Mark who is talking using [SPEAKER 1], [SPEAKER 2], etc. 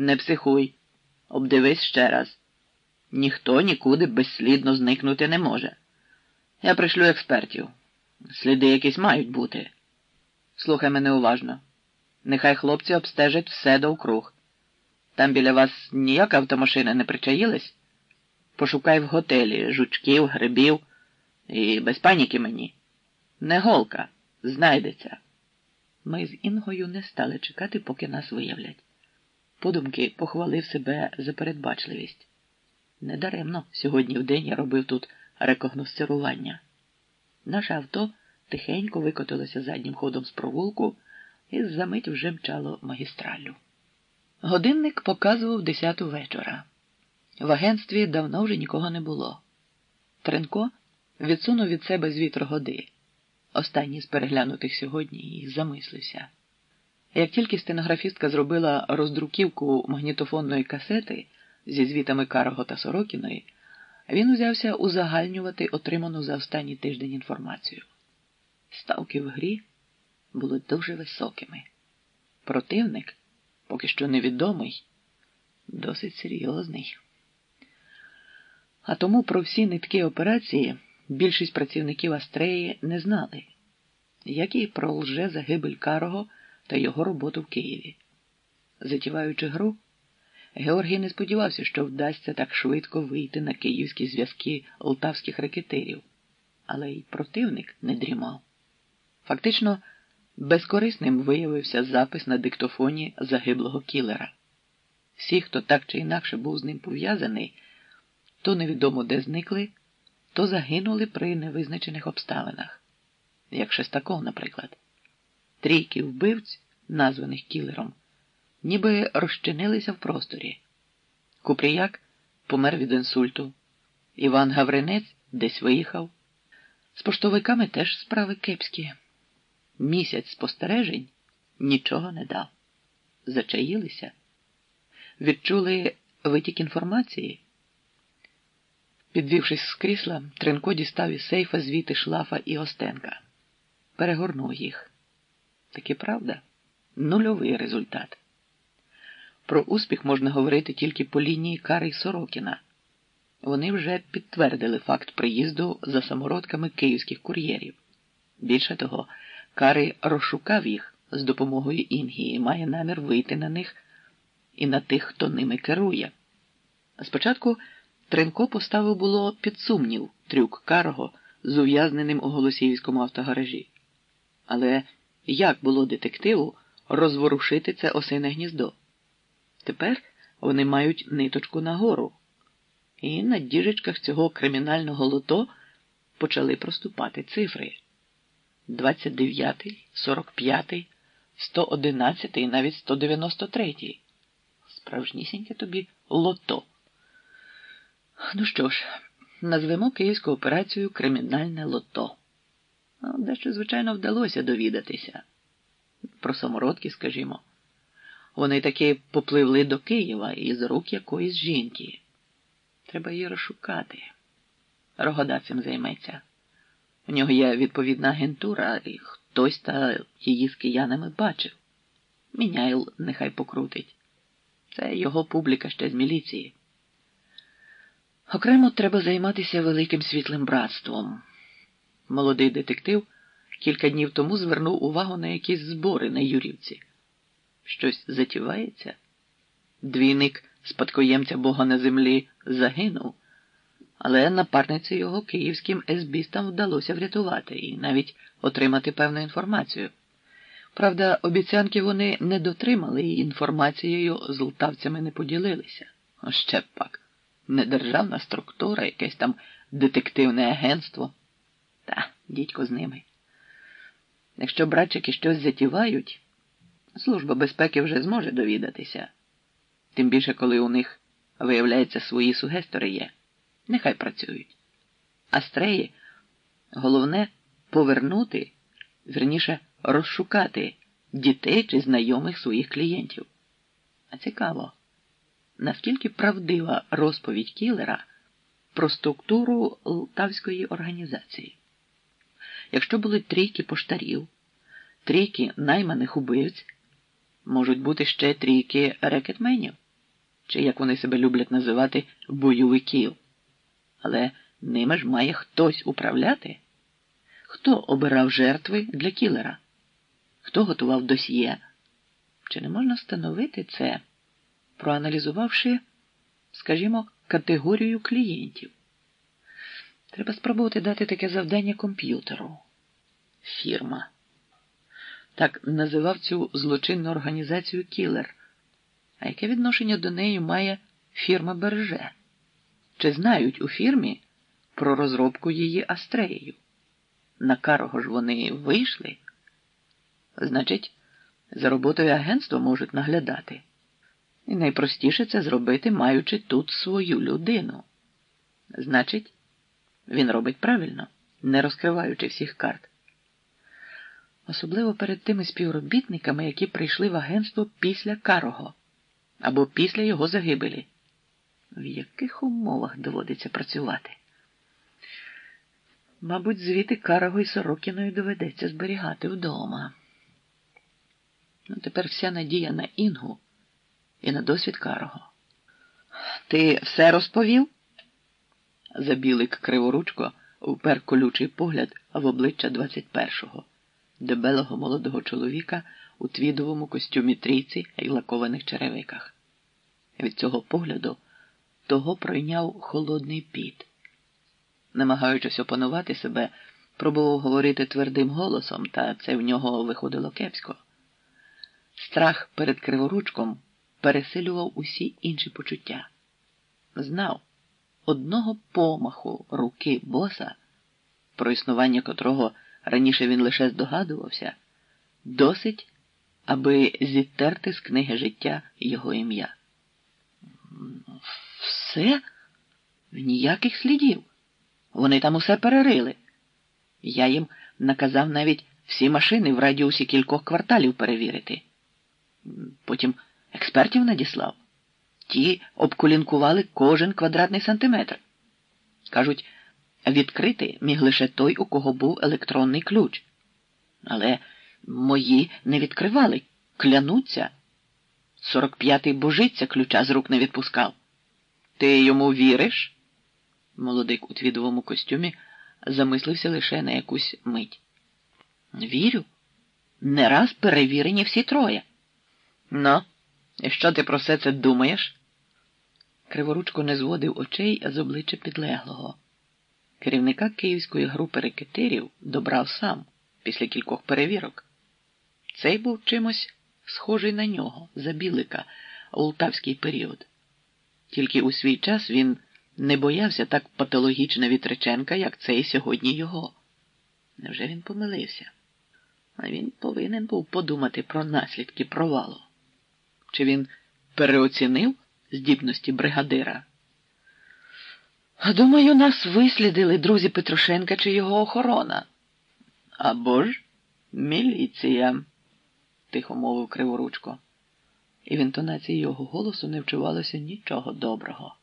[SPEAKER 1] Не психуй, обдивись ще раз. Ніхто нікуди безслідно зникнути не може. Я пришлю експертів. Сліди якісь мають бути. Слухай мене уважно. Нехай хлопці обстежать все довкруг. Там біля вас ніяка автомашина не причаїлась? Пошукай в готелі жучків, грибів і без паніки мені. Не голка, знайдеться. Ми з Інгою не стали чекати, поки нас виявлять. Подумки похвалив себе за передбачливість. Недаремно сьогодні в день я робив тут рекогносцирування. Наше авто тихенько викотилося заднім ходом з провулку і за мить вже мчало магістралю. Годинник показував десяту вечора. В агентстві давно вже нікого не було. Тренко відсунув від себе з вітрогоди, останній з переглянутих сьогодні, і замислився. Як тільки стенографістка зробила роздруківку магнітофонної касети зі звітами Карого та Сорокіної, він узявся узагальнювати отриману за останній тиждень інформацію. Ставки в грі були дуже високими. Противник, поки що невідомий, досить серйозний. А тому про всі нитки операції більшість працівників Астреї не знали, як і про лже загибель Карого та його роботу в Києві. Затіваючи гру, Георгій не сподівався, що вдасться так швидко вийти на київські зв'язки лтавських ракетирів, але й противник не дрімав. Фактично, безкорисним виявився запис на диктофоні загиблого кілера. Всі, хто так чи інакше був з ним пов'язаний, то невідомо де зникли, то загинули при невизначених обставинах, як Шестаков, наприклад. Трійки вбивць, названих кілером, ніби розчинилися в просторі. Купріяк помер від інсульту, Іван Гавринець десь виїхав. З поштовиками теж справи кепські. Місяць спостережень нічого не дав. Зачаїлися, відчули витік інформації. Підвівшись з крісла, Тренко дістав із сейфа звіти шлафа і Остенка. Перегорнув їх. Таки правда, нульовий результат. Про успіх можна говорити тільки по лінії Кари й Сорокіна. Вони вже підтвердили факт приїзду за самородками київських кур'єрів. Більше того, Карий розшукав їх з допомогою Інгії, має намір вийти на них і на тих, хто ними керує. Спочатку Тренко поставив було під сумнів трюк Карого з ув'язненим у Голосіївському автогаражі. Але як було детективу розворушити це осине гніздо? Тепер вони мають ниточку нагору, і на діжечках цього кримінального лото почали проступати цифри. 29, 45, 111 і навіть 193. Справжнісіньке тобі лото. Ну що ж, назвемо київську операцію Кримінальне лото. Дещо, звичайно, вдалося довідатися. Про самородки, скажімо. Вони таки попливли до Києва із рук якоїсь жінки. Треба її розшукати. Рогода цим займеться. У нього є відповідна агентура, і хтось та її з киянами бачив. Міняйл нехай покрутить. Це його публіка ще з міліції. Окремо треба займатися великим світлим братством. Молодий детектив кілька днів тому звернув увагу на якісь збори на Юрівці. Щось затівається? Двійник спадкоємця Бога на землі загинув, але напарниці його київським есбістам вдалося врятувати і навіть отримати певну інформацію. Правда, обіцянки вони не дотримали і інформацією з лтавцями не поділилися. Ще б пак, не державна структура, якесь там детективне агентство. Та, дідько з ними. Якщо братчики щось затівають, Служба безпеки вже зможе довідатися. Тим більше, коли у них, виявляється, свої сугестори є. Нехай працюють. А стреї головне повернути, верніше розшукати дітей чи знайомих своїх клієнтів. А цікаво, наскільки правдива розповідь кілера про структуру Лтавської організації. Якщо були трійки поштарів, трійки найманих убивць можуть бути ще трійки рекетменів. чи як вони себе люблять називати, бойовиків. Але ними ж має хтось управляти. Хто обирав жертви для кілера? Хто готував досьє? Чи не можна встановити це, проаналізувавши, скажімо, категорію клієнтів? Треба спробувати дати таке завдання комп'ютеру. Фірма. Так називав цю злочинну організацію Кілер. А яке відношення до неї має фірма Берже? Чи знають у фірмі про розробку її Астреєю? На карого ж вони вийшли? Значить, за роботою агентства можуть наглядати. І найпростіше це зробити, маючи тут свою людину. Значить, він робить правильно, не розкриваючи всіх карт. Особливо перед тими співробітниками, які прийшли в агентство після Карого або після його загибелі. В яких умовах доводиться працювати? Мабуть, звіти Карого і Сорокіною доведеться зберігати вдома. Ну, тепер вся надія на Інгу і на досвід Карого. Ти все розповів? Забілик криворучко впер колючий погляд в обличчя 21-го, дебелого молодого чоловіка у твідовому костюмі трійці і лакованих черевиках. Від цього погляду того пройняв холодний піт. Намагаючись опанувати себе, пробував говорити твердим голосом, та це в нього виходило кепсько. Страх перед криворучком пересилював усі інші почуття. Знав одного помаху руки боса, про існування котрого раніше він лише здогадувався, досить, аби зітерти з книги життя його ім'я. Все? Ніяких слідів. Вони там усе перерили. Я їм наказав навіть всі машини в радіусі кількох кварталів перевірити. Потім експертів надіслав. Ті обколінкували кожен квадратний сантиметр. Кажуть, відкрити міг лише той, у кого був електронний ключ. Але мої не відкривали, клянуться. Сорок п'ятий божиця ключа з рук не відпускав. Ти йому віриш? Молодик у твідовому костюмі замислився лише на якусь мить. Вірю. Не раз перевірені всі троє. Ну, і що ти про все це думаєш? Криворучко не зводив очей з обличчя підлеглого. Керівника київської групи рекетирів добрав сам після кількох перевірок. Цей був чимось схожий на нього, за білика, ултавський період. Тільки у свій час він не боявся так патологічно Вітриченка, як цей сьогодні його. Невже він помилився? А він повинен був подумати про наслідки провалу. Чи він переоцінив здібності бригадира? Думаю, нас вислідили друзі Петрушенка чи його охорона. Або ж міліція, тихо мовив криворучко, і в інтонації його голосу не вчувалося нічого доброго.